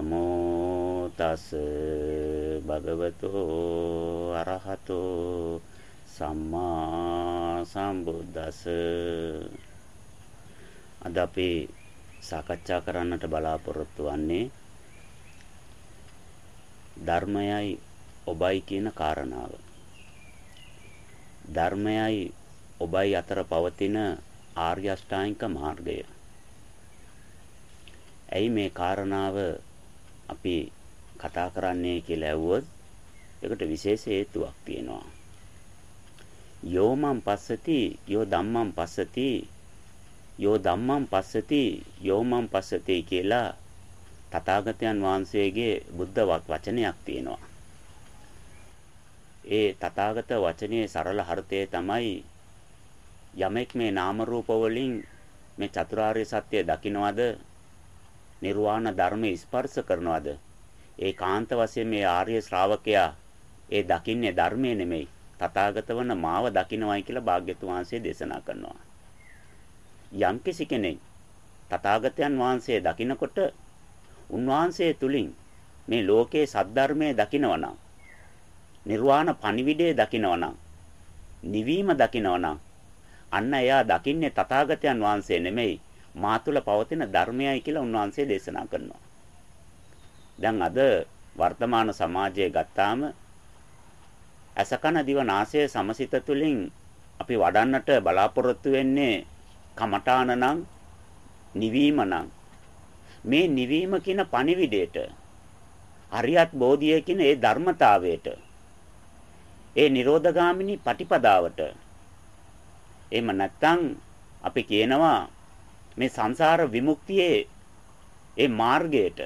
නමෝ තස් භගවතෝ අරහතෝ සම්මා සම්බුද්දස අද අපි සාකච්ඡා කරන්නට බලාපොරොත්තු වෙන්නේ ධර්මයයි ඔබයි කියන කාරණාව. ධර්මයයි ඔබයි අතර පවතින ආර්ය අෂ්ටාංගික මාර්ගය. ඇයි මේ කාරණාව අපි කතා කරන්නේ කියලා ඇහුවොත් ඒකට විශේෂ හේතුවක් තියෙනවා. යෝමං පස්සති යෝ ධම්මං පස්සති යෝ ධම්මං පස්සති යෝමං පස්සති කියලා තථාගතයන් වහන්සේගේ බුද්ධ වචනයක් තියෙනවා. ඒ තථාගත වචනේ සරල අර්ථය තමයි යමෙක් මේ නාම රූප වලින් මේ චතුරාර්ය සත්‍ය දකින්නවද නිර්වාණ ධර්මයේ ස්පර්ශ කරනවද? ඒ කාන්ත වශයෙන් මේ ආර්ය ශ්‍රාවකයා ඒ දකින්නේ ධර්මයේ නෙමෙයි. තථාගත වන මාව දකින්නවයි කියලා භාග්‍යතුන් වහන්සේ දේශනා කරනවා. යම්කිසි කෙනෙක් තථාගතයන් වහන්සේ දකින්නකොට උන්වහන්සේ තුලින් මේ ලෝකේ සද්ධර්මයේ දකින්නවනම් නිර්වාණ පණිවිඩය දකින්නවනම් නිවීම දකින්නවනම් අන්න එයා දකින්නේ තථාගතයන් වහන්සේ නෙමෙයි. මා තුළ පවතින ධර්මයයි කියලා උන්වහන්සේ දේශනා කරනවා. දැන් අද වර්තමාන සමාජයේ ගත්තාම අසකන දිව නාසය සමසිත තුලින් අපි වඩන්නට බලාපොරොත්තු වෙන්නේ කමඨාන නම් නිවීම නම් මේ නිවීම කියන පණිවිඩයට අරියත් බෝධිය කියන ඒ ධර්මතාවයට ඒ නිරෝධගාමිනී පටිපදාවට එහෙම නැත්නම් අපි කියනවා මේ සංසාර විමුක්තියේ ඒ මාර්ගයට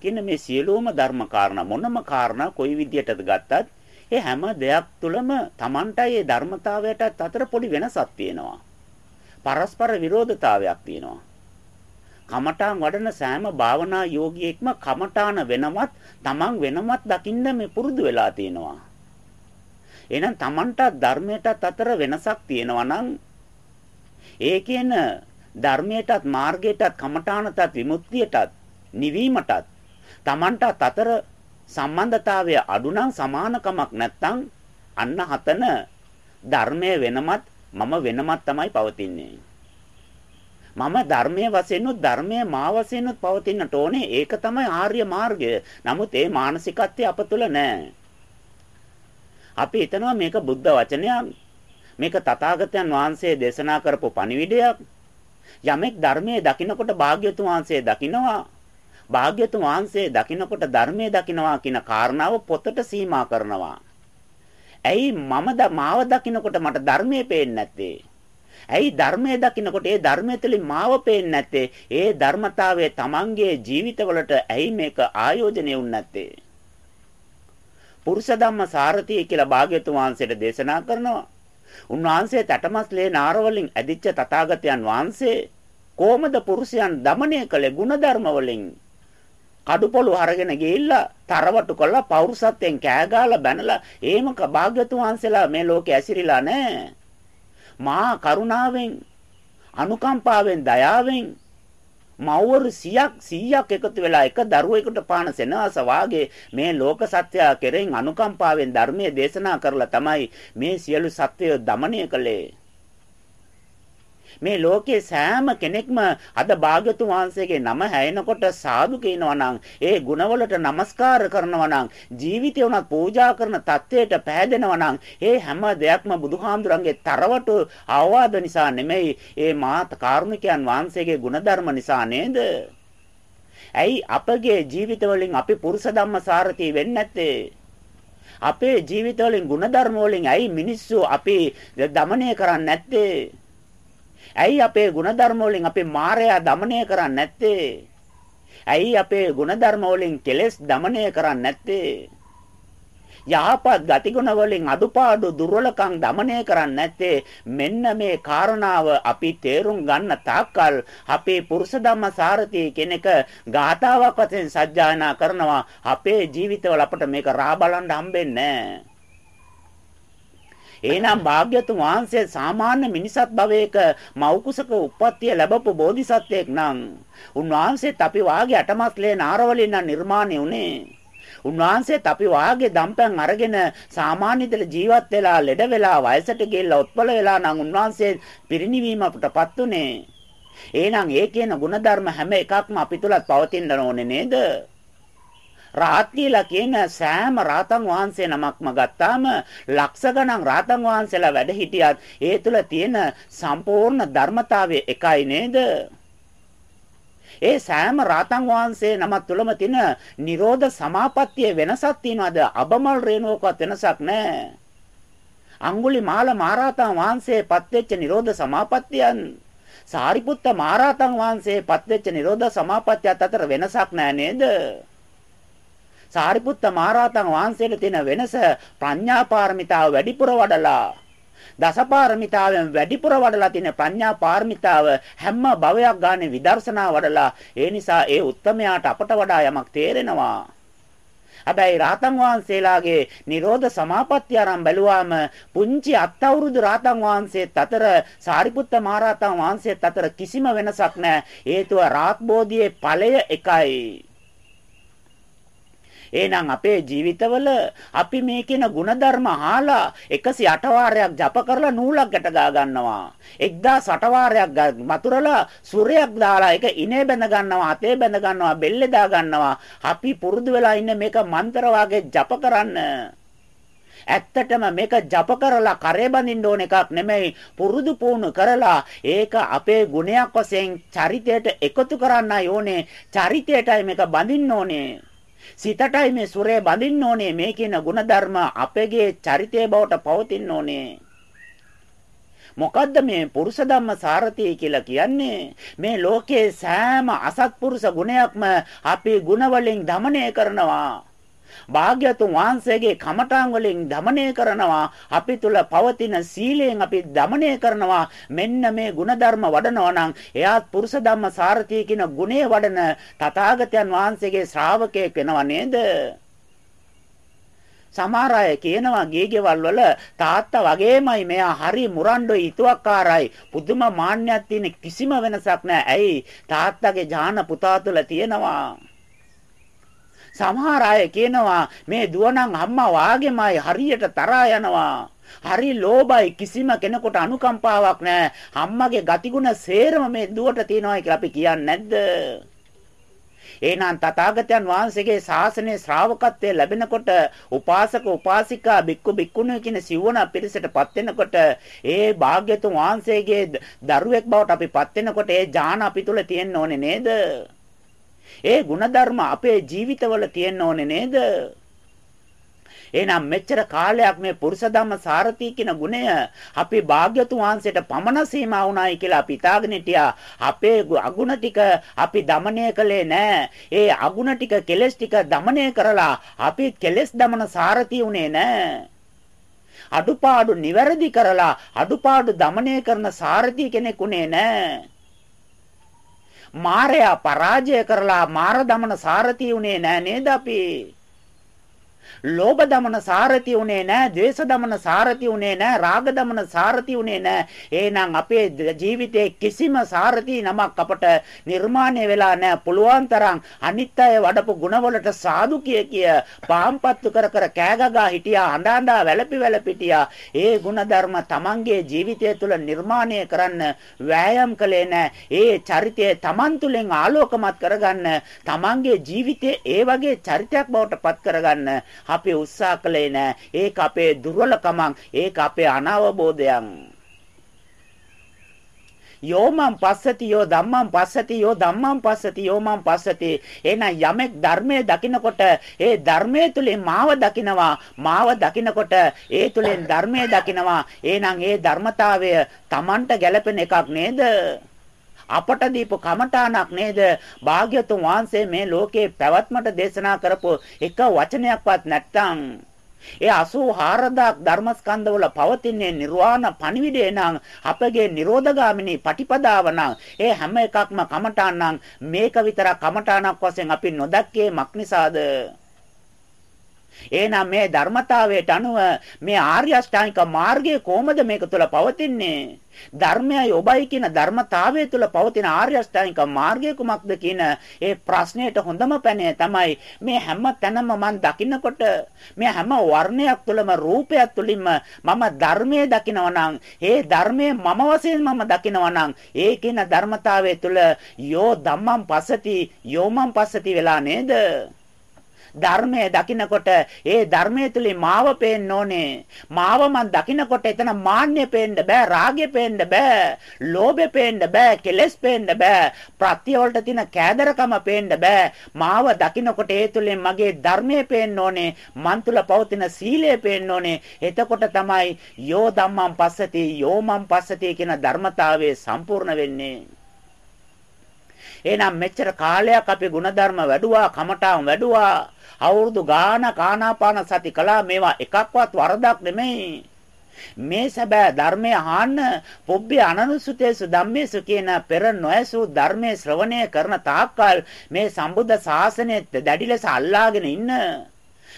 කියන මේ සියලුම ධර්ම කාරණා මොනම කාරණා කොයි විදියටද ගත්තත් ඒ හැම දෙයක් තුළම Tamanටයි ඒ ධර්මතාවයටත් අතර පොඩි වෙනසක් තියෙනවා. පරස්පර විරෝධතාවයක් තියෙනවා. කමඨාන් වඩන සෑම භාවනා යෝගියෙක්ම කමඨාන වෙනවත් Taman වෙනවත් දකින්න මේ පුරුදු වෙලා තියෙනවා. එහෙනම් Tamanට ධර්මයටත් අතර වෙනසක් තියෙනවා නම් ඒ කියන ධර්මයටත් මාර්ගයටත් කමඨානටත් විමුක්තියටත් නිවීමටත් Tamanටත් අතර සම්බන්ධතාවය අඩු නම් සමානකමක් නැත්නම් අන්න හතන ධර්මයේ වෙනමත් මම වෙනමත් තමයි පවතින්නේ. මම ධර්මයේ වශයෙන්ුත් ධර්මයේ මා වශයෙන්ුත් පවතින්නට ඕනේ. ඒක තමයි ආර්ය මාර්ගය. නමුත් ඒ මානසිකත්වය අප තුළ නැහැ. අපි හිතනවා මේක බුද්ධ වචනයක්. මේක තථාගතයන් වහන්සේ දේශනා කරපු පණිවිඩයක්. යමෙක් ධර්මයේ දකින්නකොට භාග්‍යතුන් වහන්සේ දකින්නවා භාග්‍යතුන් වහන්සේ දකින්නකොට ධර්මයේ දකින්නවා කියන කාරණාව පොතට සීමා කරනවා. ඇයි මම මාව දකින්නකොට මට ධර්මයේ පේන්නේ නැත්තේ? ඇයි ධර්මයේ දකින්නකොට ඒ ධර්මයේ තුලින් මාව පේන්නේ නැත්තේ? ඒ ධර්මතාවය Tamanගේ ජීවිතවලට ඇයි මේක ආයෝජනය වුනේ නැත්තේ? පුරුෂ ධම්ම සාරතිය කියලා භාග්‍යතුන් වහන්සේට දේශනා කරනවා. උන්වහන්සේ තටමස්ලේ නාරවලින් ඇදිච්ච තථාගතයන් වහන්සේ කොහොමද පුරුෂයන් দমনය කළේ ಗುಣධර්ම වලින්? කඩුපොළු අරගෙන ගිහිල්ලා තරවටු කළා පෞරුසත්වයෙන් කෑගාලා බැනලා එහෙම භාග්‍යතුන් වහන්සේලා මේ ලෝකේ ඇසිරිලා නැහැ. මා කරුණාවෙන් අනුකම්පාවෙන් දයාවෙන් මව්වරු 100ක් 100ක් එකතු වෙලා එක දරුවෙකුට පාන සෙනවස වාගේ මේ ලෝක සත්‍යය කෙරෙන් අනුකම්පාවෙන් ධර්මයේ දේශනා කරලා තමයි මේ සියලු සත්වය দমনය කළේ. මේ ලෝකේ සෑම කෙනෙක්ම අද භාග්‍යතුන් වහන්සේගේ නම හැයෙනකොට සාදු කියනවා ඒ ගුණවලට নমස්කාර කරනවා ජීවිතය උනත් පූජා කරන தത്വයට පෑදෙනවා ඒ හැම දෙයක්ම බුදුහාමුදුරන්ගේ තරවට අවවාද නිසා නෙමෙයි ඒ මාත් කාරුණිකයන් වහන්සේගේ ගුණධර්ම නිසා නේද? ඇයි අපගේ ජීවිතවලින් අපි පුරුෂ ධම්ම සාරතී වෙන්නේ නැත්තේ? අපේ ජීවිතවලින් ಗುಣධර්ම වලින් ඇයි මිනිස්සු අපි দমনය කරන්නේ නැත්තේ? ඇයි අපේ ಗುಣධර්ම වලින් අපේ මායя দমনය කරන්නේ නැත්තේ? ඇයි අපේ ಗುಣධර්ම වලින් කෙලෙස් দমনය කරන්නේ නැත්තේ? යහපත් ගතිගුණ වලින් අඩුපාඩු දුර්වලකම් দমনය කරන්නේ නැත්තේ මෙන්න මේ කාරණාව අපි තේරුම් ගන්න තාක්කල් අපේ පුරුෂ ධම්ම සාරතිය කෙනෙක් ගාතාවක් වශයෙන් සජ්ජායනා කරනවා අපේ ජීවිතවල අපට මේක රා බලන්න හම්බෙන්නේ නැහැ එහෙනම් භාග්‍යතුන් වහන්සේ සාමාන්‍ය මිනිසත් භවයක මෞකුසක උප්පත්තිය ලැබපු බෝධිසත්වයෙක් නම් උන්වහන්සේත් අපි වාගේ අටමස්ලේ නාරවලින් නිර්මාණය උනේ. උන්වහන්සේත් අපි වාගේ දම්පැන් අරගෙන සාමාන්‍ය දල ජීවත් වෙලා ලෙඩ වෙලා වයසට ගිහිල්ලා උත්පල වෙලා නම් උන්වහන්සේ පිරිණිවීමකටපත් උනේ. එහෙනම් ඒ කියන ಗುಣධර්ම හැම එකක්ම අපි තුලත් පවතින්න ඕනේ නේද? රාත් කියලා කියන සෑම රාතන් වහන්සේ නමක්ම ගත්තාම ලක්ෂ ගණන් රාතන් වහන්සේලා වැඩ හිටියත් ඒ තුල තියෙන සම්පූර්ණ ධර්මතාවය එකයි නේද? ඒ සෑම රාතන් වහන්සේ නම තුලම තියෙන Nirodha Samapattiye වෙනසක් තියනවාද? අබමල් රේණුවකවත් වෙනසක් නැහැ. අඟුලිමාල මහරහතන් වහන්සේපත් වෙච්ච Nirodha Samapattiyan සාරිපුත්ත මහරහතන් වහන්සේපත් වෙච්ච Nirodha Samapattiයත් අතර වෙනසක් නැහැ නේද? සාරිපුත්ත මහරහතන් වහන්සේට තියෙන වෙනස ප්‍රඥා පාරමිතාව වැඩිපුර වඩලා දසපාරමිතාවෙන් වැඩිපුර වඩලා තියෙන ප්‍රඥා පාරමිතාව හැම භවයක් ගානේ විදර්ශනා වඩලා ඒ නිසා ඒ උත්තමයාට අපට වඩා යමක් තේරෙනවා හැබැයි රාතන් වහන්සේලාගේ Nirodha Samapatti ආරම් බැලුවාම පුංචි අත් අවුරුදු රාතන් වහන්සේත් අතර සාරිපුත්ත මහරහතන් වහන්සේත් අතර කිසිම වෙනසක් නැහැ. හේතුව රාත් බෝධියේ ඵලය එකයි. එහෙනම් අපේ ජීවිතවල අපි මේ කියන ಗುಣධර්ම අහලා 108 වාරයක් ජප කරලා නූලක් ගැට ගා ගන්නවා. 1008 වාරයක් මතුරලා සූර්යයක් දාලා ඒක ඉනේ බැඳ ගන්නවා අතේ බැඳ ගන්නවා බෙල්ලේ දා ගන්නවා. අපි පුරුදු වෙලා ඉන්න මේක මන්ත්‍ර වාගේ ජප කරන්න. ඇත්තටම මේක ජප කරලා කරේ බඳින්න ඕන එකක් නෙමෙයි. පුරුදු පුහුණු කරලා ඒක අපේ ගුණයක් වශයෙන් චරිතයට එකතු කරන්නයි ඕනේ. චරිතයටයි මේක බඳින්න ඕනේ. සිතටයි මේ සුරේ බඳින්න ඕනේ මේ කියන ಗುಣධර්ම අපගේ චරිතය බවට පවතින්න ඕනේ. මොකද්ද මේ පුරුෂ ධම්ම සාරතිය කියලා කියන්නේ? මේ ලෝකයේ සෑම අසත්පුරුෂ ගුණයක්ම අපි ගුණ වලින් দমনය කරනවා. භාග්‍යතුන් වහන්සේගේ කමඨාන් වලින් দমনය කරනවා අපි තුල පවතින සීලයෙන් අපි দমনය කරනවා මෙන්න මේ ಗುಣධර්ම වඩනවා නම් එයාත් පුරුෂ ධම්ම සාරථී කියන ගුණේ වඩන තථාගතයන් වහන්සේගේ ශ්‍රාවකයෙක් වෙනව නේද සමහර අය කියනවා ගේගෙවල් වල තාත්තා වගේමයි මෙයා හරි මුරණ්ඩෝ හිතුවක්කාරයි පුදුම මාන්නයක් තියෙන කිසිම වෙනසක් නැහැ. ඇයි තාත්තගේ ඥාන පුතා තුළ තියෙනවා. සමහර අය කියනවා මේ දුවනම් අම්මා වාගේමයි හරියට තරහා යනවා. හරි ලෝභයි කිසිම කෙනෙකුට අනුකම්පාවක් නැහැ. අම්මගේ ගතිගුණ සේරම මේ දුවට තියෙනවා කියලා අපි කියන්නේ නැද්ද? එහෙනම් තථාගතයන් වහන්සේගේ ශාසනයේ ශ්‍රාවකත්වයේ ලැබෙනකොට උපාසක උපාසිකා බික්කු බික්කුණු කියන සිවණ පිරිසටපත් වෙනකොට ඒ භාග්‍යතුන් වහන්සේගේ දරුවෙක් බවට අපිපත් වෙනකොට ඒ ඥාන අපි තුල තියෙන්න ඕනේ නේද? ඒ ಗುಣධර්ම අපේ ජීවිතවල තියෙන්න ඕනේ නේද? එහෙනම් මෙච්චර කාලයක් මේ පුරුෂ ධම්ම සාරති කියන ගුණය අපේ භාග්‍යතුන් වහන්සේට පමණ සීමා වුණායි කියලා අපි හිතාගෙන හිටියා. අපේ අගුණ ටික අපි দমনය කළේ නැහැ. ඒ අගුණ ටික කෙලස් ටික দমনය කරලා අපි කෙලස් দমন සාරති උනේ නැහැ. අඩුපාඩු නිවැරදි කරලා අඩුපාඩු দমনය කරන සාරති කෙනෙක් උනේ නැහැ. මාරයා පරාජය කරලා මාර දමන සාරතිය උනේ නෑ නේද අපි? ලෝභ දමන සාරති උනේ නැහැ, ද්වේෂ දමන සාරති උනේ නැහැ, රාග දමන සාරති උනේ නැහැ. එහෙනම් අපේ ජීවිතයේ කිසිම සාරති නමක් අපට නිර්මාණය වෙලා නැහැ. පුළුවන් තරම් අනිත් අය වඩපු ගුණවලට සාදු කිය කිය පාම්පත්තු කර කර කෑගගා හිටියා, හඬ හඬා වැළපි වැළපි හිටියා. ඒ ගුණධර්ම Tamanගේ ජීවිතය තුළ නිර්මාණය කරන්න වෑයම් කළේ නැහැ. ඒ චරිතය Taman තුලින් ආලෝකමත් කරගන්න, Tamanගේ ජීවිතේ ඒ වගේ චරිතයක් බවට පත් කරගන්න අපි උත්සාහ කළේ නෑ. ඒක අපේ දුර්වලකමක්. ඒක අපේ අනවබෝධයක්. යෝමං පස්සති යෝ ධම්මං පස්සති යෝ ධම්මං පස්සති යෝමං පස්සති එහෙනම් යමෙක් ධර්මයේ දකිනකොට ඒ ධර්මයේ තුලින් මාව දකිනවා මාව දකිනකොට ඒ තුලින් ධර්මයේ දකිනවා එහෙනම් ඒ ධර්මතාවය Tamanට ගැලපෙන එකක් නේද අපට දීපු කමඨාණක් නේද? භාග්‍යතුන් වහන්සේ මේ ලෝකේ පැවැත්මට දේශනා කරපු එක වචනයක්වත් නැත්තම් ඒ 84000ක් ධර්මස්කන්ධවල පවතින්නේ නිර්වාණ පණිවිඩය නම් අපගේ නිරෝධගාමිනී පටිපදාව නම්. ඒ හැම එකක්ම කමඨාන් නම්. මේක විතර කමඨාණක් වශයෙන් අපි නොදැක්කේ මක් නිසාද? එහෙනම් මේ ධර්මතාවයට අනුව මේ ආර්ය අෂ්ටාංගික මාර්ගය කොහොමද මේක තුළ පවතින්නේ? ධර්මයයි ඔබයි කියන ධර්මතාවය තුළ පවතින ආර්ය අෂ්ටාංගික මාර්ගය කුමක්ද කියන ඒ ප්‍රශ්නයට හොඳම පැනය තමයි මේ හැම තැනම මම දකින්නකොට මේ හැම වර්ණයක් තුළම රූපයක් තුළින්ම මම ධර්මයේ දකිනවා නම් ඒ ධර්මයේ මම වශයෙන් මම දකිනවා නම් ඒ කියන ධර්මතාවය තුළ යෝ ධම්මං පස්සති යෝමං පස්සති වෙලා නේද ධර්මය දකිනකොට ඒ ධර්මයේ තුලින් මාව පේන්න ඕනේ. මාව මන් දකිනකොට එතන මාන්නය පේන්න බෑ, රාගය පේන්න බෑ, ලෝභය පේන්න බෑ, කෙලෙස් පේන්න බෑ, ප්‍රත්‍ය වලට තියෙන කෑදරකම පේන්න බෑ. මාව දකිනකොට ඒ තුලින් මගේ ධර්මය පේන්න ඕනේ, මන් තුල පවතින සීලය පේන්න ඕනේ. එතකොට තමයි යෝ ධම්මං පස්සති, යෝ මං පස්සති කියන ධර්මතාවය සම්පූර්ණ වෙන්නේ. එහෙනම් මෙච්චර කාලයක් අපි ಗುಣධර්ම වැඩුවා, කමඨාන් වැඩුවා. අවුරුදු ගාන කානාපාන සති කළා මේවා එකක්වත් වරදක් නෙමෙයි. මේ සැබෑ ධර්මය අහන්න පොබ්බේ අනනුසුතේසු ධම්මේසු කියන පෙර නොයසු ධර්මයේ ශ්‍රවණය කරන තාක්කල් මේ සම්බුද්ධ ශාසනය දැඩි ලෙස අල්ලාගෙන ඉන්න.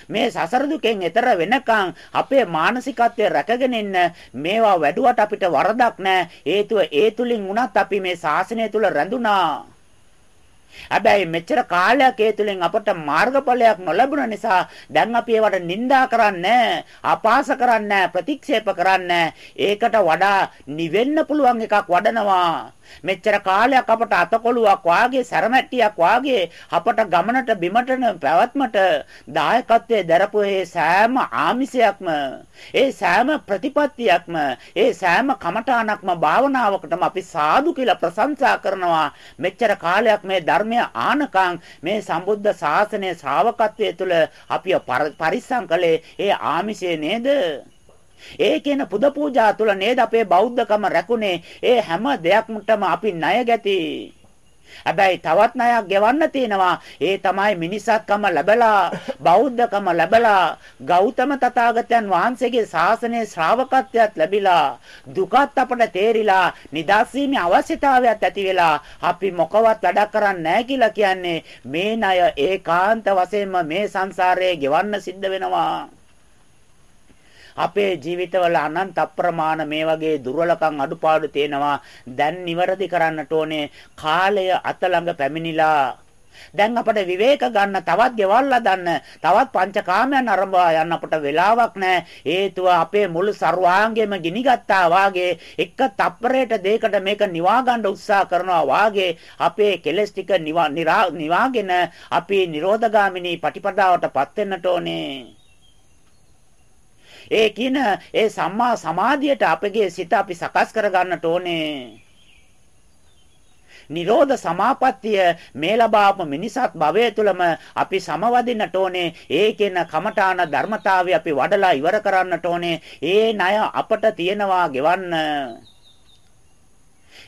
මේ සසර දුකෙන් එතර වෙනකන් අපේ මානසිකත්වය රැකගෙන ඉන්න මේවා වැඩුවට අපිට වරදක් නැහැ හේතුව ඒ තුලින් උනත් අපි මේ ශාසනය තුල රැඳුණා. හැබැයි මෙච්චර කාලයක් ඒ තුලින් අපට මාර්ගඵලයක් නොලැබුණ නිසා දැන් අපි ඒවට නිඳා කරන්නේ අපාස කරන්නේ ප්‍රතික්ෂේප කරන්නේ. ඒකට වඩා නිවෙන්න පුළුවන් එකක් වඩනවා. මෙච්චර කාලයක් අපට අතකොළුවක් වාගේ සැරමැට්ටියක් වාගේ අපට ගමනට බිමට පැවැත්මට දායකත්වයේ දරපු ඒ සෑම ආමිසයක්ම ඒ සෑම ප්‍රතිපත්තියක්ම ඒ සෑම කමඨාණක්ම භාවනාවකටම අපි සාදු කියලා ප්‍රශංසා කරනවා. මෙච්චර කාලයක් මේ ධර්මය ආනකම් මේ සම්බුද්ධ ශාසනයේ ශ්‍රාවකත්වයේ තුල අපි පරිස්සම් කළේ ඒ ආමිෂය නේද? ඒ කියන පුද පූජා තුල නේද අපේ බෞද්ධකම රැකුනේ. ඒ හැම දෙයක්මටම අපි ණය ගැති. හැබැයි තවත් ණයක් ගෙවන්න තියෙනවා. ඒ තමයි මිනිසත්කම ලැබලා, බෞද්ධකම ලැබලා, ගෞතම තථාගතයන් වහන්සේගේ ශාසනයේ ශ්‍රාවකත්වයක් ලැබිලා, දුකත් අපට තේරිලා, නිදාසීමේ අවශ්‍යතාවයක් ඇති වෙලා, අපි මොකවත් වැඩක් කරන්නේ නැහැ කියලා කියන්නේ මේ ණය ඒකාන්ත වශයෙන්ම මේ සංසාරයේ ගෙවන්න සිද්ධ වෙනවා. අපේ ජීවිතවල අනන්ත අප්‍රමාණ මේ වගේ දුර්වලකම් අඩුපාඩු තියෙනවා. දැන් නිවැරදි කරන්නට ඕනේ. කාලය අත ළඟ පැමිණිලා දැන් අපට විවේක ගන්න තවත් ගෙවල් හදන්න තවත් පංචකාමයන් අරඹා යන්න අපට වෙලාවක් නැහැ හේතුව අපේ මුළු ਸਰවාංගෙම ගිනිගත්තා වාගේ එක තප්පරයට දෙයකට මේක නිවා ගන්න උත්සාහ කරනවා වාගේ අපේ කෙලස් ටික නිවාගෙන අපි නිරෝධගාමිනී පටිපදාවටපත් වෙන්නට ඕනේ ඒ කියන ඒ සම්මා සමාධියට අපගේ සිත අපි සකස් කරගන්නට ඕනේ. නිරෝධ සමාපත්තිය මේ ලබාපු මිනිසත් භවය තුළම අපි සමවදින්නට ඕනේ. ඒකෙන කමඨාන ධර්මතාවය අපි වඩලා ඉවර කරන්නට ඕනේ. ඒ ණය අපට තියනවා ගෙවන්න.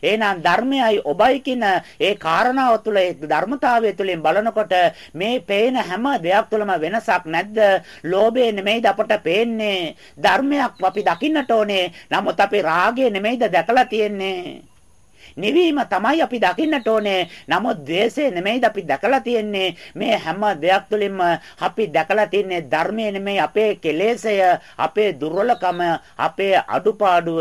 එහෙනම් ධර්මයයි ඔබයි කියන ඒ කාරණාව තුළ ඒ ධර්මතාවය තුළින් බලනකොට මේ පේන හැම දෙයක් තුළම වෙනසක් නැද්ද? ලෝභය නෙමෙයිද අපට පේන්නේ? ධර්මයක් අපි දකින්නට ඕනේ. නමුත් අපි රාගය නෙමෙයිද දැකලා තියෙන්නේ? නිවීම තමයි අපි දකින්නට ඕනේ. නමුත් ද්වේෂය නෙමෙයිද අපි දැකලා තියෙන්නේ. මේ හැම දෙයක් තුළින්ම අපි දැකලා තින්නේ ධර්මය නෙමෙයි අපේ කෙලෙසය, අපේ දුර්වලකම, අපේ අඩුපාඩුව.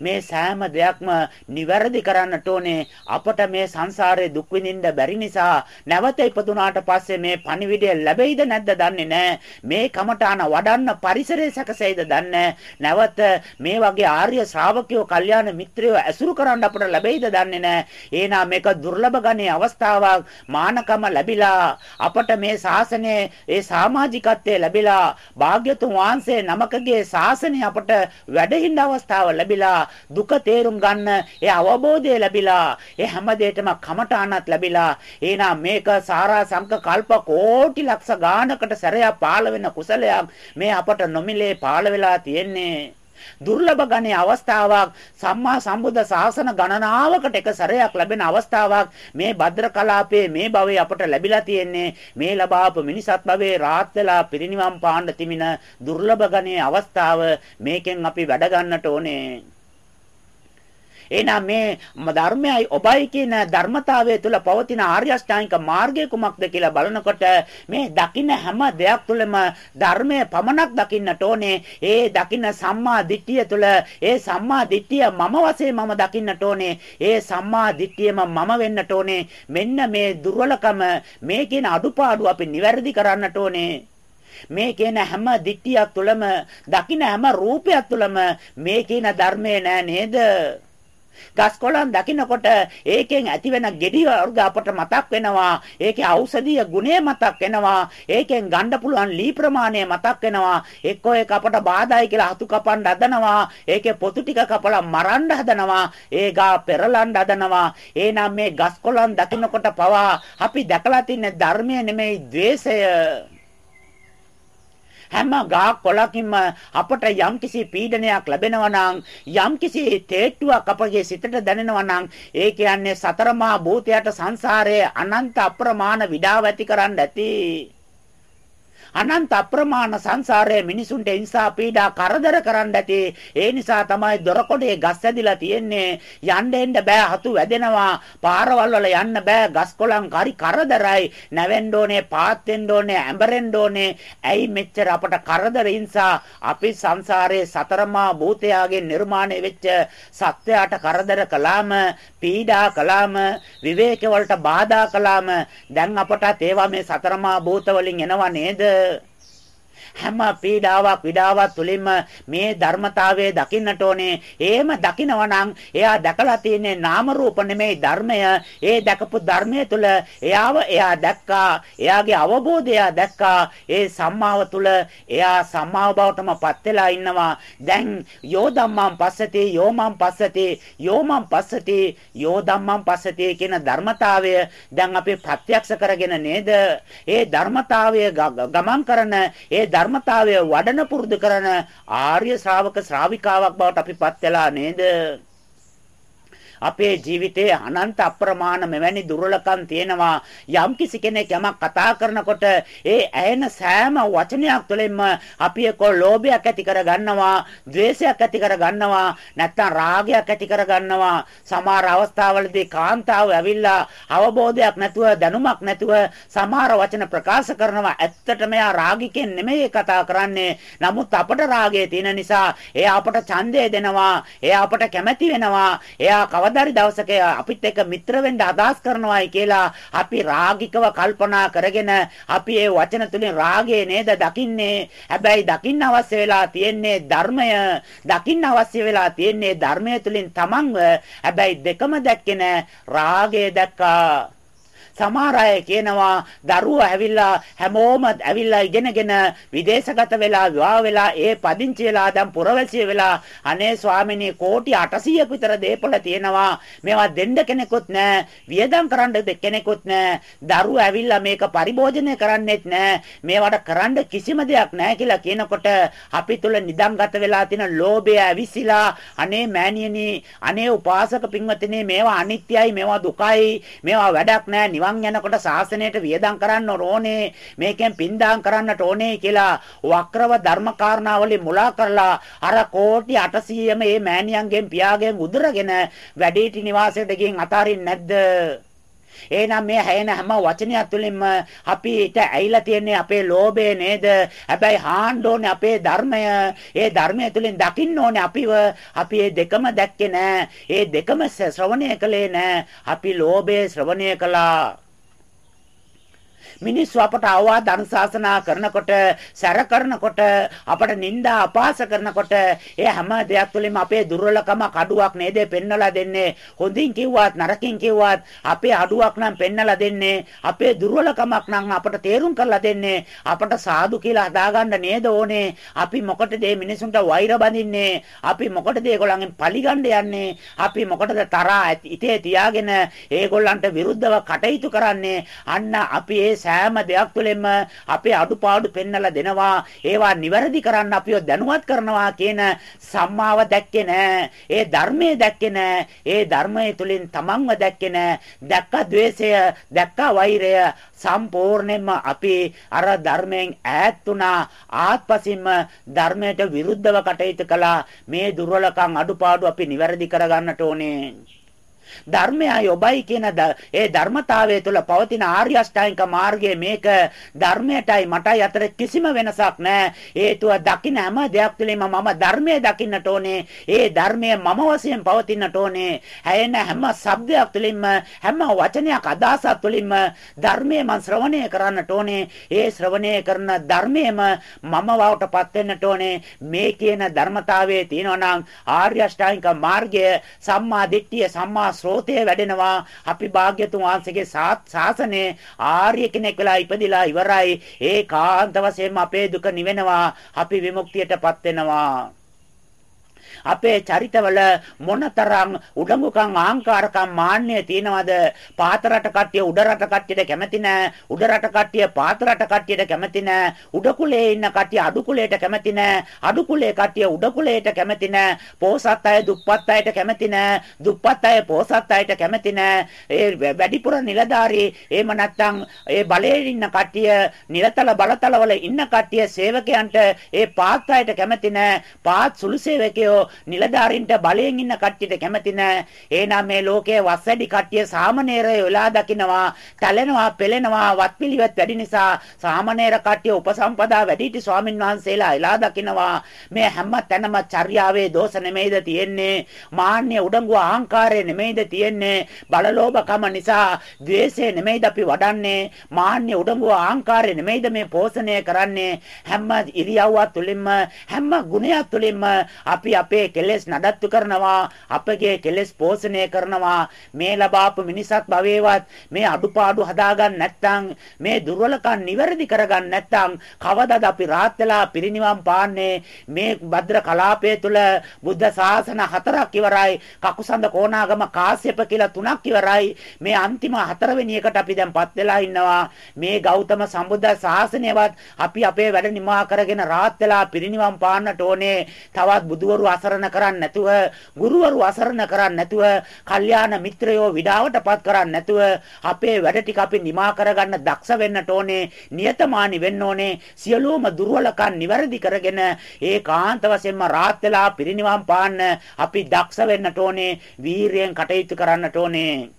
මේ සෑම දෙයක්ම නිවැරදි කරන්නට ඕනේ. අපට මේ සංසාරේ දුක් විඳින්න බැරි නිසා නැවත ඉපදුනාට පස්සේ මේ පණිවිඩය ලැබෙයිද නැද්ද දන්නේ නැහැ. මේ කමඨාන වඩන්න පරිසරය සැකසෙයිද දන්නේ නැවත මේ වගේ ආර්ය ශ්‍රාවකයෝ, කල්යාණ මිත්‍රයෝ ඇසුරු කරන්න අපට ලැබෙයිද දන්නේ නැහැ. එහෙනම් මේක දුර්ලභ ගණේ අවස්ථාවක් මානකම ලැබිලා අපට මේ ශාසනයේ ඒ සමාජිකත්වයේ ලැබිලා භාග්‍යතුන් වහන්සේ නමකගේ ශාසනය අපට වැඩහිඳ අවස්ථාව ලැබිලා දුක තේරුම් ගන්න ඒ අවබෝධය ලැබිලා ඒ හැම දෙයකම කමඨානක් ලැබිලා එහෙනම් මේක සාරා සංක කල්ප කෝටි ලක්ෂ ගානකට සැරයක් පාළ වෙන කුසලයක් මේ අපට නොමිලේ පාළ වෙලා තියෙන්නේ. දුර්ලභ ගණේ අවස්ථාවක් සම්මා සම්බුද්ධ ශාසන ගණනාවකට එක සැරයක් ලැබෙන අවස්ථාවක් මේ භද්‍ර කලාපයේ මේ භවයේ අපට ලැබිලා තියෙන්නේ. මේ ලබාපු මිනිසත් භවයේ රාත් වෙලා පිරිනිවන් පාන්න තිමින දුර්ලභ ගණේ අවස්ථාව මේකෙන් අපි වැඩ ගන්නට ඕනේ. එහෙනම් මේ ධර්මයයි ඔබයි කියන ධර්මතාවය තුළ පවතින ආර්ය අෂ්ටාංගික මාර්ගය කුමක්ද කියලා බලනකොට මේ දකින්න හැම දෙයක් තුළම ධර්මය පමණක් දකින්නට ඕනේ. ඒ දකින්න සම්මා දිට්ඨිය තුළ ඒ සම්මා දිට්ඨිය මම වශයෙන් මම දකින්නට ඕනේ. ඒ සම්මා දිට්ඨියම මම වෙන්නට ඕනේ. මෙන්න මේ දුර්වලකම මේ කියන අඩුපාඩු අපි නිවැරදි කරන්නට ඕනේ. මේ කියන හැම දිට්ඨියක් තුළම දකින්න හැම රූපයක් තුළම මේ කියන ධර්මයේ නෑ නේද? ගස් කොළන් දකින්නකොට ඒකෙන් ඇතිවෙන ගෙඩි වර්ග අපට මතක් වෙනවා. ඒකේ ඖෂධීය ගුණය මතක් වෙනවා. ඒකෙන් ගන්න පුළුවන් ලී ප්‍රමාණය මතක් වෙනවා. එක්කෝ ඒක අපට බාධායි කියලා හතු කපන්න හදනවා. ඒකේ පොතු ටික කපලා මරන්න හදනවා. ඒ ගා පෙරලන්න හදනවා. එහෙනම් මේ ගස් කොළන් දකින්නකොට පවා අපි දැකලා තින්නේ ධර්මය නෙමෙයි द्वේෂය. හැම ගහක් කොළකින්ම අපට යම්කිසි පීඩනයක් ලැබෙනවා නම් යම්කිසි තේට්ටුවක් අපගේ සිතට දැනෙනවා නම් ඒ කියන්නේ සතරමා භූතයට සංසාරයේ අනන්ත අප්‍රමාණ විඩාව ඇති කරන්න ඇති. අනන්ත අප්‍රමාණ සංසාරයේ මිනිසුන්ට හිංසා පීඩා කරදර කරන්න ඇති. ඒ නිසා තමයි දොරකොඩේ ගස් ඇදිලා තියෙන්නේ. යන්න එන්න බෑ හතු වැදෙනවා. පාරවල් වල යන්න බෑ ගස් කොළන් කරි කරදරයි. නැවෙන්න ඕනේ, පාත් වෙන්න ඕනේ, ඇඹරෙන්න ඕනේ. ඇයි මෙච්චර අපට කරදර හිංසා අපි සංසාරයේ සතරමා භූතයාගේ නිර්මාණය වෙච්ච සත්‍යයට කරදර කළාම, පීඩා කළාම, විවේක වලට බාධා කළාම දැන් අපට ඒවා මේ සතරමා භූත වලින් එනවා නේද? the හැම පීඩාවක් විඩාවක් තුලින්ම මේ ධර්මතාවය දකින්නට ඕනේ. එහෙම දකිනවා නම් එයා දැකලා තියෙන්නේ නාම රූප නෙමෙයි ධර්මය. ඒ දැකපු ධර්මය තුල එයාව එයා දැක්කා. එයාගේ අවබෝධය දැක්කා. ඒ සම්මාව තුල එයා සම්මාව බවටම පත් වෙලා ඉන්නවා. දැන් යෝ ධම්මං පස්සති යෝමං පස්සති යෝමං පස්සති යෝ ධම්මං පස්සති කියන ධර්මතාවය දැන් අපි ප්‍රත්‍යක්ෂ කරගෙන නේද? ඒ ධර්මතාවය ගමන් කරන ඒ ධර්මතාවය වඩන පුරුදු කරන ආර්ය ශ්‍රාවක ශ්‍රාවිකාවක් බවට අපිපත් වෙලා නේද? අපේ ජීවිතයේ අනන්ත අප්‍රමාණ මෙවැනි දුර්වලකම් තියෙනවා. යම් කිසි කෙනෙක් යමක් කතා කරනකොට ඒ ඇයෙන සෑම වචනයක් තුළින්ම අපි එක්ක ලෝභයක් ඇති කර ගන්නවා ද්වේෂයක් ඇති කර ගන්නවා නැත්නම් රාගයක් ඇති කර ගන්නවා සමහර අවස්ථාවලදී කාන්තාව ඇවිල්ලා අවබෝධයක් නැතුව දැනුමක් නැතුව සමහර වචන ප්‍රකාශ කරනවා. ඇත්තටම එයා රාගිකෙන් නෙමෙයි කතා කරන්නේ. නමුත් අපට රාගය තියෙන නිසා එයා අපට ඡන්දය දෙනවා. එයා අපට කැමැති වෙනවා. එයා කවදාරි දවසක අපිත් එක්ක මිත්‍ර වෙන්න අදහස් කරනවායි කියලා අපි රාගිකව කල්පනා කරගෙන අපි ඒ වචන තුලින් රාගය නේද දකින්නේ? හැබැයි දකින්න අවශ්‍ය වෙලා තියෙන්නේ ධර්මය. දකින්න අවශ්‍ය වෙලා තියෙන්නේ ධර්මය තුලින් තමන්ව. හැබැයි දෙකම දැක්කේ නෑ. රාගය දැක්කා. සමහර අය කියනවා දරුවෝ ඇවිල්ලා හැමෝම ඇවිල්ලා ඉගෙනගෙන විදේශගත වෙලා විවාහ වෙලා ඒ පදිංචි වෙලා දැන් පුරවැසිය වෙලා අනේ ස්වාමිනේ කෝටි 800ක විතර දේපොළ තියෙනවා. මේවා දෙන්න කෙනෙකුත් නැහැ වියදම් කරන්න කෙනෙකුත් නැහැ දරුවෝ ඇවිල්ලා මේක පරිභෝජනය කරන්නෙත් නැහැ මේවට කරන්න කිසිම දෙයක් නැහැ කියලා කියනකොට අපි තුල නිදන්ගත වෙලා තියෙන ලෝභය ඇවිසිලා අනේ මෑණියනි අනේ උපාසක පින්වත්නි මේවා අනිත්‍යයි මේවා දුකයි මේවා වැඩක් නැහැ නිවන් යනකොට ශාසනයට වියදම් කරන්න ඕනේ. මේකෙන් පින්දාම් කරන්නට ඕනේ කියලා වක්‍රව ධර්ම කාරණාවලින් මුලා කරලා අර කෝටි 800ම මේ මෑණියන්ගෙන් පියාගෙන් උදුරගෙන වැඩේටි නිවාසයට ගිහින් අතාරින්නේ නැද්ද? එහෙනම් මේ හැයෙන හැම වචනයක් තුළින්ම අපිට ඇයිලා තියෙන්නේ අපේ ලෝභය නේද? හැබැයි හාන්න ඕනේ අපේ ධර්මය. ඒ ධර්මය තුළින් දකින්න ඕනේ අපිව. අපි මේ දෙකම දැක්කේ නෑ. ඒ දෙකම ශ්‍රවණය කළේ නෑ. අපි ලෝභය ශ්‍රවණය කළා. මිනිස්සු අපට අවවාද අනුශාසනා කරනකොට සැර කරනකොට අපට නිନ୍ଦා අපාස කරනකොට ඒ හැම දෙයක් තුළින්ම අපේ දුර්වලකම කඩුවක් නේද පෙන්නලා දෙන්නේ? හොඳින් කිව්වත් නරකින් කිව්වත් අපේ අඩුවක් නම් පෙන්නලා දෙන්නේ අපේ දුර්වලකමක් නම් අපට තේරුම් කරලා දෙන්නේ අපට සාදු කියලා හදාගන්න නේද ඕනේ? අපි මොකටද මේ මිනිසුන්ට වෛර බඳින්නේ? අපි මොකටද ඒගොල්ලන්ගෙන් පරිගන්න යන්නේ? අපි මොකටද තරහා ඉතේ තියාගෙන ඒගොල්ලන්ට විරුද්ධව කටයුතු කරන්නේ? අන්න අපි ඒ සෑම දෙයක් තුළින්ම අපේ අඩුපාඩු පෙන්නලා දෙනවා. ඒවා නිවැරදි කරන්න අපිව දැනුවත් කරනවා කියන සම්මාව දැක්කේ නෑ. ඒ ධර්මයේ දැක්කේ නෑ. ඒ ධර්මයේ තුලින් තමන්ව දැක්කේ නෑ. දැක්ක द्वේෂය, දැක්ක වෛරය සම්පූර්ණයෙන්ම අපි අර ධර්මයෙන් ඈත් වුණා. ආත්පසින්ම ධර්මයට විරුද්ධව කටයුතු කළා. මේ දුර්වලකම් අඩුපාඩු අපි නිවැරදි කරගන්නට ඕනේ. ධර්මයයි ඔබයි කියන ඒ ධර්මතාවය තුළ පවතින ආර්ය අෂ්ටාංගික මාර්ගයේ මේක ධර්මයටයි මටයි අතර කිසිම වෙනසක් නැහැ. හේතුව දකින්න හැම දෙයක් තුළින්ම මම ධර්මයේ දකින්නට ඕනේ. ඒ ධර්මය මම වශයෙන් පවතින්නට ඕනේ. හැයෙන හැම શબ્දයක් තුළින්ම හැම වචනයක් අදහසක් තුළින්ම ධර්මය මම ශ්‍රවණය කරන්නට ඕනේ. ඒ ශ්‍රවණය කරන ධර්මයේම මම වවටපත් වෙන්නට ඕනේ. මේ කියන ධර්මතාවයේ තියෙනවා නම් ආර්ය අෂ්ටාංගික මාර්ගය සම්මා දිට්ඨිය සම්මා ස්රෝතය වැඩෙනවා. අපි භාග්‍යතුන් වහන්සේගේ ශාසනයේ ආර්ය කෙනෙක් වෙලා ඉපදිලා ඉවරයි. ඒකාන්ත වශයෙන්ම අපේ දුක නිවෙනවා. අපි විමුක්තියටපත් වෙනවා. අපේ චරිතවල මොනතරම් උඩඟුකම් ආංකාරකම් මාන්නය තියෙනවද? පාත රට කට්ටිය උඩ රට කට්ටියට කැමති නැහැ. උඩ රට කට්ටිය පාත රට කට්ටියට කැමති නැහැ. උඩ කුලේ ඉන්න කට්ටිය අඩු කුලයට කැමති නැහැ. අඩු කුලේ කට්ටිය උඩ කුලයට කැමති නැහැ. පෝසත් අය දුප්පත් අයට කැමති නැහැ. දුප්පත් අය පෝසත් අයට කැමති නැහැ. ඒ වැඩිපුර නිලධාරී එහෙම නැත්නම් ඒ බලයේ ඉන්න කට්ටිය නිලතල බලතල වල ඉන්න කට්ටිය සේවකයන්ට ඒ පාත් අයට කැමති නැහැ. පාත් සුළු සේවකයෝ නිලධාරින්ට බලයෙන් ඉන්න කට්ටියට කැමති නැහැ. එහෙනම් මේ ලෝකයේ වස්සැඩි කට්ටිය සාමනීරය වෙලා දකින්නවා, තැලෙනවා, පෙලෙනවා, වත්පිළිවෙත් වැඩි නිසා සාමනීර කට්ටිය උපසම්පදා වැඩිහිටි ස්වාමින් වහන්සේලා එලා දකින්නවා. මේ හැම තැනම චර්යාවේ දෝෂ නෙමෙයිද තියෙන්නේ? මාන්නය, උඩඟු අහංකාරය නෙමෙයිද තියෙන්නේ? බලලෝභකම නිසා ද්වේෂය නෙමෙයිද අපි වඩන්නේ? මාන්නය, උඩඟු අහංකාරය නෙමෙයිද මේ පෝෂණය කරන්නේ? හැම ඉරියව්වක් තුළින්ම හැම ගුණයක් තුළින්ම අපි අපේ අපේ කෙලෙස් නඩත්තු කරනවා අපගේ කෙලෙස් පෝෂණය කරනවා. මේ ලබාපු මිනිසත් භවේවත් මේ අඩුපාඩු හදාගන්න නැත්නම් මේ දුර්වලකම් නිවැරදි කරගන්න නැත්නම් කවදාද අපි රාත් වෙලා පිරිනිවන් පාන්නේ? මේ භද්‍ර කලාපය තුල බුද්ධ ශාසන හතරක් ඉවරයි කකුසඳ කොණාගම කාශ්‍යප කියලා තුනක් ඉවරයි. මේ අන්තිම හතරවෙනි එකට අපි දැන්පත් වෙලා ඉන්නවා. මේ ගෞතම සම්බුද්ධ ශාසනයවත් අපි අපේ වැඩ නිමා කරගෙන රාත් වෙලා පිරිනිවන් පාන්නට ඕනේ. තවත් බුදුවරු අසර අසරණ කරන්නේ නැතුව, ගුරුවරු අසරණ කරන්නේ නැතුව, කල්යාණ මිත්‍රයෝ විඩාවටපත් කරන්නේ නැතුව අපේ වැඩ ටික අපි නිමා කරගන්න දක්ෂ වෙන්නට ඕනේ, නියතමානී වෙන්න ඕනේ, සියලුම දුර්වලකම් නිවැරදි කරගෙන ඒකාන්ත වශයෙන්ම රාත් වෙලා පිරිනිවන් පාන්න අපි දක්ෂ වෙන්නට ඕනේ, වීරියෙන් කටයුතු කරන්නට ඕනේ.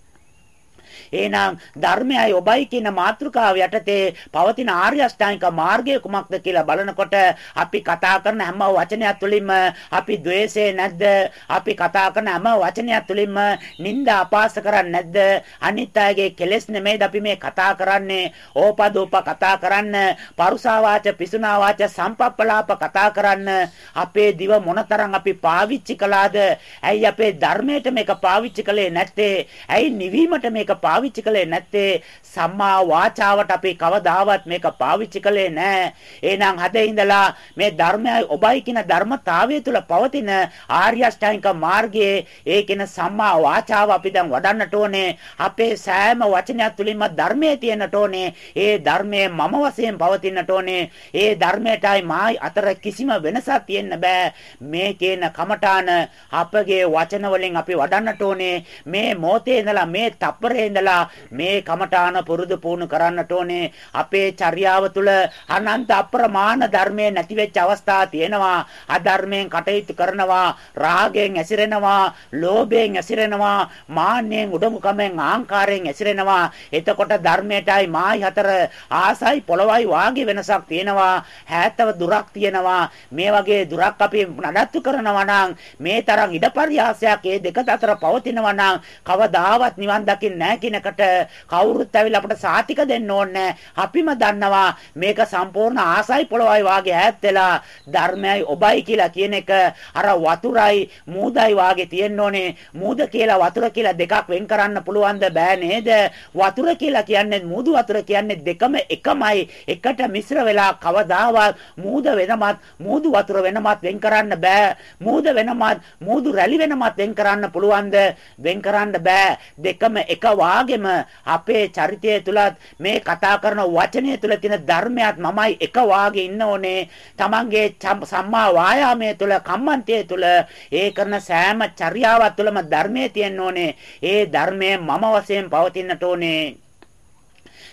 එහෙනම් ධර්මයයි ඔබයි කියන මාතෘකාව යටතේ පවතින ආර්ය අෂ්ටාංගික මාර්ගය කුමක්ද කියලා බලනකොට අපි කතා කරන හැම වචනයක් තුළින්ම අපි द्वේෂේ නැද්ද? අපි කතා කරන හැම වචනයක් තුළින්ම නිନ୍ଦා අපාස කරන්නේ නැද්ද? අනිත් අයගේ කෙලෙස් නෙමෙයිද අපි මේ කතා කරන්නේ? ඕපදෝප කතා කරන්න, පරුසාවාච පිසුනාවාච සම්පප්පලාප කතා කරන්න අපේ දිව මොනතරම් අපි පාවිච්චි කළාද? ඇයි අපේ ධර්මයට මේක පාවිච්චි කළේ නැත්තේ? ඇයි නිවීමට මේක පාවිච්චි පාවිච්චි කළේ නැත්තේ සම්මා වාචාවට අපි කවදාවත් මේක පාවිච්චි කළේ නැහැ. එහෙනම් හදේ ඉඳලා මේ ධර්මයයි ඔබයි කියන ධර්මතාවය තුල පවතින ආර්ය අෂ්ටාංගික මාර්ගයේ ඒ කියන සම්මා වාචාව අපි දැන් වඩන්නට ඕනේ. අපේ සෑම වචනයක් තුලින්ම ධර්මයේ තියෙන්නට ඕනේ. ඒ ධර්මයේ මම වශයෙන් පවතින්නට ඕනේ. ඒ ධර්මයටයි මායි අතර කිසිම වෙනසක් තියෙන්න බෑ. මේ කියන කමඨාන අපගේ වචන වලින් අපි වඩන්නට ඕනේ. මේ මොහොතේ ඉඳලා මේ තප්පරේ ඉඳලා ඉඳලා මේ කමඨාන පුරුදු පුහුණු කරන්නට ඕනේ. අපේ චර්යාව තුළ අනන්ත අප්‍රමාණ ධර්මයේ නැති වෙච්ච අවස්ථා තියෙනවා. අධර්මයෙන් කටයුතු කරනවා, රාගයෙන් ඇසිරෙනවා, ලෝභයෙන් ඇසිරෙනවා, මාන්නයෙන් උඩඟුකමෙන් ආංකාරයෙන් ඇසිරෙනවා. එතකොට ධර්මයටයි මායි හතර ආසයි පොළවයි වාගේ වෙනසක් තියෙනවා. හැතව දුරක් තියෙනවා. මේ වගේ දුරක් අපි නඩත්තු කරනවා නම් මේ තරම් ඉඩපරියාසයක් ඒ දෙක අතර පවතිනවා නම් කවදාවත් නිවන් දකින්නේ නැහැ කියන එකට කවුරුත් ඇවිල්ලා අපට සාතික දෙන්න ඕනේ අපිම දන්නවා මේක සම්පූර්ණ ආසයි පොළොවයි වාගේ ඈත් වෙලා ධර්මයයි ඔබයි කියලා කියන එක අර වතුරයි මූදයි වාගේ තියෙන්න ඕනේ. මූද කියලා වතුර කියලා දෙකක් වෙන් කරන්න පුළුවන්ද බෑ නේද? වතුර කියලා කියන්නේ මූදු වතුර කියන්නේ දෙකම එකමයි. එකට මිශ්‍ර වෙලා කවදාවත් මූද වෙනමත් මූදු වතුර වෙනමත් වෙන් කරන්න බෑ. මූද වෙනමත් මූදු රැලි වෙනමත් වෙන් කරන්න පුළුවන්ද? වෙන් කරන්න බෑ. දෙකම එක වා වාගෙම අපේ චරිතය තුලත් මේ කතා කරන වචනය තුල තියෙන ධර්මයක් මමයි එක වාගේ ඉන්න ඕනේ. Tamange සම්මා වායාමයේ තුල කම්මන්තයේ තුල ඒ කරන සෑම චර්යාවක් තුළම ධර්මයේ තියෙන්න ඕනේ. ඒ ධර්මය මම වශයෙන් පවතින්නට ඕනේ.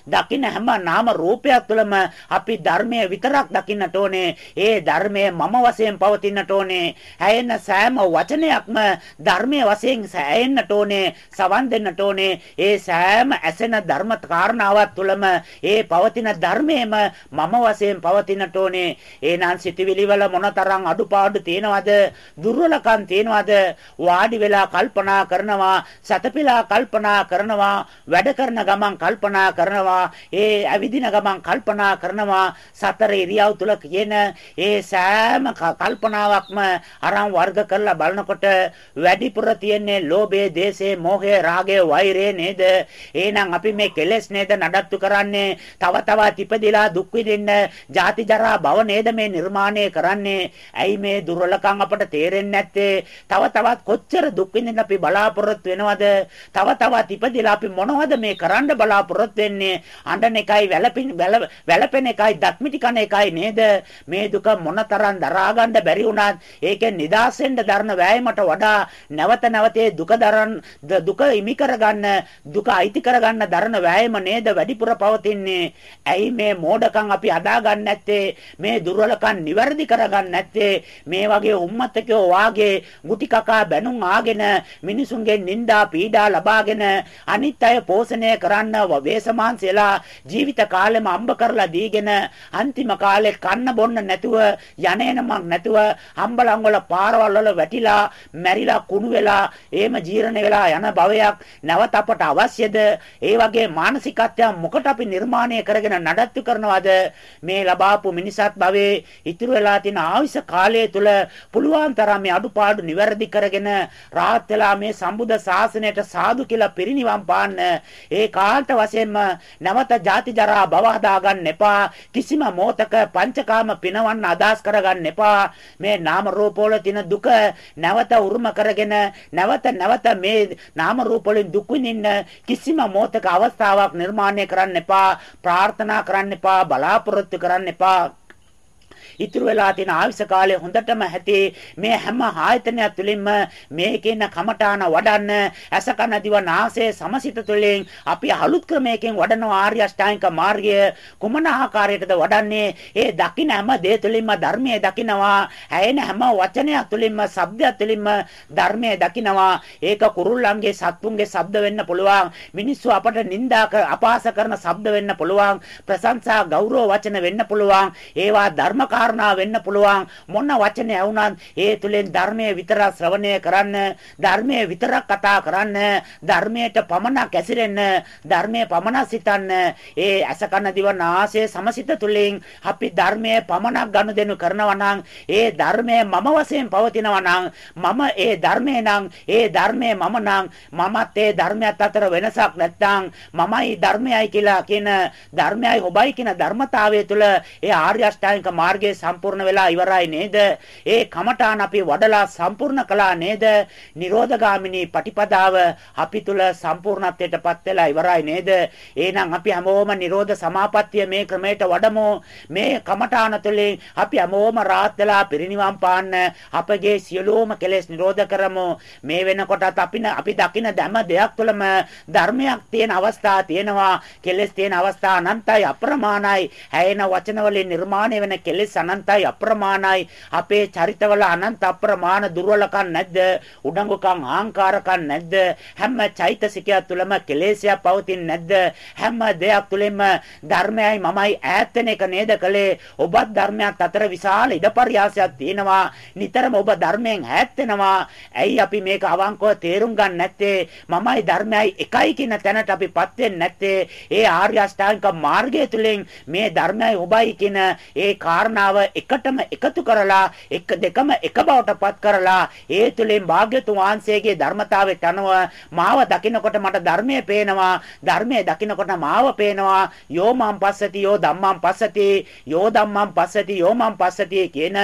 දකින්න හැම නාම රූපයක් තුළම අපි ධර්මයේ විතරක් දකින්නට ඕනේ. ඒ ධර්මයේ මම වශයෙන් පවතින්නට ඕනේ. ඇයෙන සෑම වචනයක්ම ධර්මයේ වශයෙන් ඇයෙන්නට ඕනේ. සවන් දෙන්නට ඕනේ. ඒ සෑම ඇසෙන ධර්ම කාරණාවක් තුළම ඒ පවතින ධර්මයේම මම වශයෙන් පවතින්නට ඕනේ. එහෙනම් සිතවිලි වල මොනතරම් අඩුපාඩු තියෙනවද? දුර්වලකම් තියෙනවද? වාඩි වෙලා කල්පනා කරනවා, සතපිලා කල්පනා කරනවා, වැඩ කරන ගමන් කල්පනා කරනවා කරනවා ඒ ඇවිදින ගමන් කල්පනා කරනවා සතර ඉරියව් තුල කියන ඒ සෑම කල්පනාවක්ම අරන් වර්ග කරලා බලනකොට වැඩිපුර තියෙන්නේ ලෝභය, දේශය, මෝහය, රාගය, වෛරය නේද? එහෙනම් අපි මේ කෙලෙස් නේද නඩත්තු කරන්නේ තව තවත් ඉපදිලා දුක් විඳින්න ජාති ජරා භව නේද මේ නිර්මාණය කරන්නේ? ඇයි මේ දුර්වලකම් අපට තේරෙන්නේ නැත්තේ? තව තවත් කොච්චර දුක් විඳින්න අපි බලාපොරොත්තු වෙනවද? තව තවත් ඉපදිලා අපි මොනවද මේ කරන්න බලාපොරොත්තු වෙන්නේ? අඬන එකයි වැළපෙන වැළපෙන එකයි දත්මිටි කන එකයි නේද? මේ දුක මොනතරම් දරා ගන්න බැරි වුණත් ඒකෙන් නිදාස් වෙන්න දරන වෑයමට වඩා නැවත නැවතේ දුක දරන දුක ඉමි කරගන්න දුක අයිති කරගන්න දරන වෑයම නේද වැඩිපුර පවතින්නේ? ඇයි මේ මෝඩකම් අපි අදා ගන්න නැත්තේ? මේ දුර්වලකම් නිවැරදි කරගන්න නැත්තේ? මේ වගේ උම්මත්තකෝ වාගේ ගුටි කකා බැනුම් ආගෙන මිනිසුන්ගෙන් නිന്ദා පීඩා ලබාගෙන අනිත් අය පෝෂණය කරන්න වේසමාංශ වෙලා ජීවිත කාලෙම අම්බ කරලා දීගෙන අන්තිම කාලේ කන්න බොන්න නැතුව යන්නේනමක් නැතුව අම්බලන් වල පාරවල් වල වැටිලා මැරිලා කුණු වෙලා එහෙම ජීර්ණ වෙලා යන භවයක් නැවත අපට අවශ්‍යද? ඒ වගේ මානසිකත්වයක් මොකට අපි නිර්මාණය කරගෙන නඩත්තු කරනවද? මේ ලබාපු මිනිසත් භවයේ ඉතුරු වෙලා තියෙන ආයුෂ කාලය තුල පුළුවන් තරම් මේ අඩුපාඩු නිවැරදි කරගෙන රාහත් වෙලා මේ සම්බුද්ධ ශාසනයට සාදු කියලා පිරිනිවන් පාන්න. ඒ කාලත වශයෙන්ම නැවත ජාති ජරා භව හදාගන්න එපා. කිසිම මොහතක පංචකාම පිනවන්න අදහස් කරගන්න එපා. මේ නාම රූප වල තියෙන දුක නැවත උරුම කරගෙන නැවත නැවත මේ නාම රූප වලින් දුක් විඳින්න කිසිම මොහතක අවස්ථාවක් නිර්මාණය කරන්න එපා. ප්‍රාර්ථනා කරන්න එපා. බලාපොරොත්තු කරන්න එපා. ඉතුරු වෙලා තියෙන ආයුෂ කාලය හොඳටම ඇති. මේ හැම ආයතනයක් තුළින්ම මේකේන කමඨාන වඩන්න ඇස කන දිව නාසය සමසිත තුළින් අපි අලුත් ක්‍රමයකින් වඩන ආර්ය අෂ්ටාංගික මාර්ගය කුමන ආකාරයකද වඩන්නේ? ඒ දකින්න හැම දේ තුළින්ම ධර්මයේ දකින්නවා ඇයෙන හැම වචනයක් තුළින්ම ශබ්දයක් තුළින්ම ධර්මයේ දකින්නවා ඒක කුරුල්ලන්ගේ සත්තුන්ගේ ශබ්ද වෙන්න පුළුවන්. මිනිස්සු අපට නිඳා අපාස කරන ශබ්ද වෙන්න පුළුවන්. ප්‍රශංසා ගෞරව වචන වෙන්න පුළුවන්. ඒවා ධර්මකා කාරණා වෙන්න පුළුවන්. මොන වචනේ ඇහුණත් ඒ තුලින් ධර්මයේ විතරක් ශ්‍රවණය කරන්න ධර්මයේ විතරක් කතා කරන්න ධර්මයට පමණක් ඇසිරෙන්න ධර්මයේ පමණක් සිතන්න ඒ අසකන දිව නාසය සමසිත තුලින් අපි ධර්මයේ පමණක් ගනුදෙනු කරනවා නම් ඒ ධර්මයේ මම වශයෙන් පවතිනවා නම් මම ඒ ධර්මයේ නම් ඒ ධර්මයේ මම නම් මමත් ඒ ධර්මයත් අතර වෙනසක් නැත්නම් මමයි ධර්මයයි කියලා කියන ධර්මයයි ඔබයි කියන ධර්මතාවය තුළ ඒ ආර්ය අෂ්ටාංගික මාර්ගයේ සම්පූර්ණ වෙලා ඉවරයි නේද? ඒ කමඨාන අපි වඩලා සම්පූර්ණ කළා නේද? නිරෝධගාමිනී පටිපදාව අපි තුල සම්පූර්ණත්වයටපත් වෙලා ඉවරයි නේද? එහෙනම් අපි හැමෝම නිරෝධ සමාපත්තිය මේ ක්‍රමයට වඩමු. මේ කමඨාන තුළින් අපි හැමෝම රාත් වෙලා පිරිනිවන් පාන්න අපගේ සියලුම කෙලෙස් නිරෝධ කරමු. මේ වෙනකොටත් අපි අපි දකින හැම දෙයක් තුළම ධර්මයක් තියෙන අවස්ථා තියෙනවා. කෙලෙස් තියෙන අවස්ථා අනන්තයි අප්‍රමාණයි. හැයෙන වචන වලින් නිර්මාණය වෙන කෙලෙස් අනන්තයි අප්‍රමාණයි. අපේ චරිතවල අනන්ත අප්‍රමාණ දුර්වලකම් නැද්ද? උඩඟුකම් ආහංකාරකම් නැද්ද? හැම චෛතසිකයක් තුළම කෙලෙසයක් පවතින්නේ නැද්ද? හැම දෙයක් තුළින්ම ධර්මයයි මමයි ඈත් වෙන එක නේද කලේ ඔබත් ධර්මයක් අතර විශාල ඉඩපරියාසයක් තියෙනවා. නිතරම ඔබ ධර්මයෙන් ඈත් වෙනවා ඇයි අපි මේක අවංකව තේරුම් ගන්න නැත්තේ? මමයි ධර්මයයි එකයි කියන තැනට අපිපත් වෙන්නේ නැත්තේ? ඒ ආර්ය අෂ්ටාංගික මාර්ගය තුළින් මේ ධර්මයයි ඔබයි කියන ඒ කාරණාව කාරණාව එකටම එකතු කරලා එක දෙකම එක බවට පත් කරලා ඒ තුලින් භාග්‍යතුන් වහන්සේගේ ධර්මතාවයට අනුව මාව දකිනකොට මට ධර්මයේ පේනවා ධර්මයේ දකිනකොට මාව පේනවා. යෝ මම් පස්සති යෝ ධම්මං පස්සති යෝ ධම්මං පස්සති යෝ මම් පස්සති කියන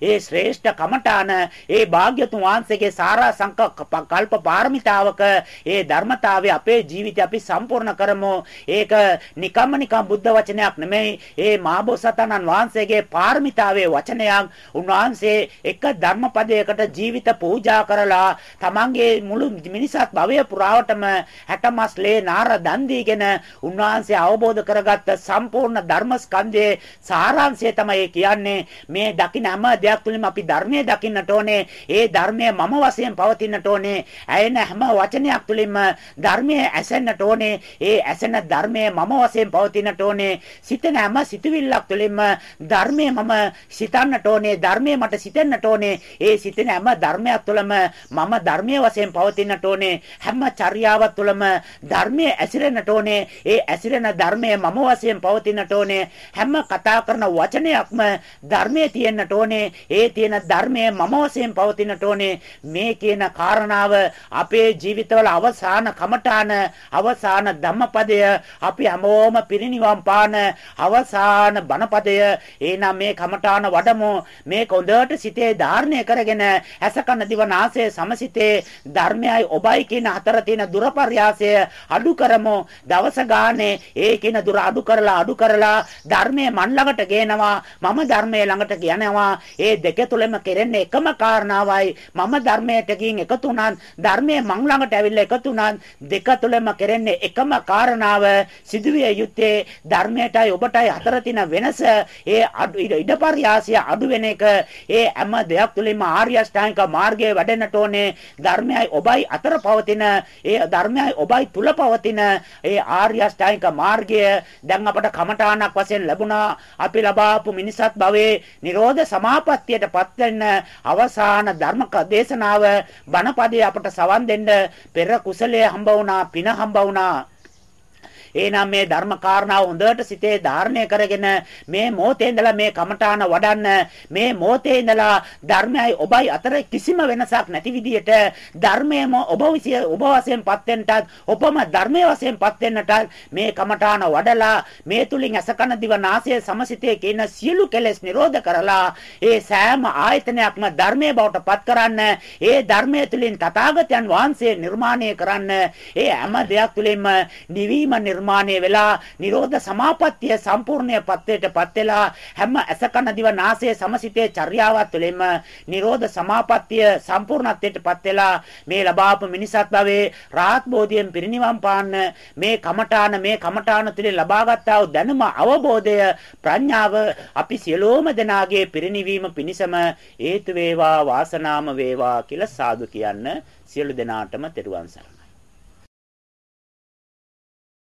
ඒ ශ්‍රේෂ්ඨ කමඨාන ඒ භාග්‍යතුන් වහන්සේගේ සාරා සංකල්ප පාරමිතාවක ඒ ධර්මතාවය අපේ ජීවිතය අපි සම්පූර්ණ කරමු. ඒක නිකම්ම නිකම් බුද්ධ වචනයක් නෙමෙයි. ඒ මාබෝසතනන් වහන්සේගේ පාරමිතාවේ වචනයක්. උන්වහන්සේ එක ධර්මපදයකට ජීවිත පූජා කරලා තමන්ගේ මුළු මිනිසත් භවය පුරාවටම 60 මස්ලේ නාර දන් දීගෙන උන්වහන්සේ අවබෝධ කරගත්ත සම්පූර්ණ ධර්මස්කන්ධයේ සාරාංශය තමයි කියන්නේ මේ දකින්න හැම දෙයක් තුළින්ම අපි ධර්මයේ දකින්නට ඕනේ. ඒ ධර්මය මම වශයෙන් පවතින්නට ඕනේ. ඇයෙන හැම වචනයක් තුළින්ම ධර්මයේ ඇසෙන්නට ඕනේ. ඒ ඇසෙන ධර්මයේ මම වශයෙන් පවතින්නට ඕනේ. සිතන හැම සිතුවිල්ලක් තුළින්ම ධර්මයේ මම සිතන්නට ඕනේ. ධර්මයේ මට සිතෙන්නට ඕනේ. ඒ සිතන හැම ධර්මයක් තුළම මම ධර්මයේ වශයෙන් පවතින්නට ඕනේ. හැම චර්යාවක් තුළම ධර්මයේ ඇසිරෙන්නට ඕනේ. ඒ ඇසිරෙන ධර්මයේ මම වශයෙන් පවතින්නට ඕනේ. හැම කතා කරන වචනයක්ම ධර්මයේ තියෙන්නට ඕනේ. ඒ තියෙන ධර්මයේ මම වශයෙන් පවතින්නට ඕනේ. මේ කියන කාරණාව අපේ ජීවිතවල අවසාන කමඨාන අවසාන ධම්මපදය අපි හැමෝම පිරිනිවන් පාන අවසාන බණපදය. එනම් මේ කමඨාන වඩමු. මේ කොඳට සිතේ ධාරණය කරගෙන ඇසකන දිවනාසය සමසිතේ ධර්මයයි ඔබයි කියන හතර තියෙන දුරපර්යාසය අඩු කරමු. දවස ගානේ ඒ කියන දුර අඩු කරලා අඩු කරලා ධර්මයේ මන් ළඟට ගේනවා. මම ධර්මයේ ළඟට යනවා. ඒ දෙක තුලම කෙරෙන්නේ එකම කාරණාවයි. මම ධර්මයට ගින් එකතු වුණත් ධර්මයේ මං ළඟට ඇවිල්ලා එකතු වුණත් දෙක තුලම කෙරෙන්නේ එකම කාරණාව සිදුවිය යුත්තේ ධර්මයටයි ඔබටයි අතර තියෙන වෙනස. ඒ ඉඩපරියාසය අඩු වෙන එක. ඒ හැම දෙයක් තුලින්ම ආර්ය අෂ්ටාංගික මාර්ගයේ වැඩෙන්නට ඕනේ. ධර්මයයි ඔබයි අතර පවතින. ඒ ධර්මයයි ඔබයි තුල පවතින. ඒ ආර්ය අෂ්ටාංගික මාර්ගය දැන් අපට කමඨාණක් වශයෙන් ලැබුණා. අපි ලබාපු මිනිසත් භවයේ නිරෝධ සමාපත්තියටපත් වෙන්න අවසාන ධර්ම දේශනාව බණපදයේ අපට සවන් දෙන්න පෙර කුසලයේ හම්බ වුණා පින හම්බ වුණා. එහෙනම් මේ ධර්ම කාරණා හොඳට සිතේ ධාරණය කරගෙන මේ මොහොතේ ඉඳලා මේ කමඨාන වඩන්න මේ මොහොතේ ඉඳලා ධර්මයයි ඔබයි අතර කිසිම වෙනසක් නැති විදියට ධර්මයම ඔබ විසිය ඔබ වශයෙන්පත් වෙන්නටත් ඔබම ධර්මයේ වශයෙන්පත් වෙන්නටත් මේ කමඨාන වඩලා මේ තුලින් අසකන දිව නාසය සමසිතේ කියන සියලු කෙලෙස් නිරෝධ කරලා ඒ සෑම ආයතනයක්ම ධර්මයේ බවට පත් කරන්න ඒ ධර්මයේ තුලින් තථාගතයන් වහන්සේ නිර්මාණය කරන්න ඒ හැම දෙයක් තුලින්ම නිවීම නිර්මාණය නිර්මාණය වෙලා නිරෝධ සමාපත්තිය සම්පූර්ණය පත්වයටපත් වෙලා හැම ඇසකන දිව නාසය සමසිතේ චර්යාවත් තුළින්ම නිරෝධ සමාපත්තිය සම්පූර්ණත්වයටපත් වෙලා මේ ලබාපු මිනිසත් භවයේ රාහත් බෝධියෙන් පිරිනිවන් පාන්න මේ කමඨාන මේ කමඨාන තුළින් ලබාගත්තා වූ දැනුම අවබෝධය ප්‍රඥාව අපි සියලෝම දෙනාගේ පිරිනිවීම පිණිසම හේතු වේවා වාසනාම වේවා කියලා සාදු කියන්න සියලු දෙනාටම තෙරුවන් සරණයි.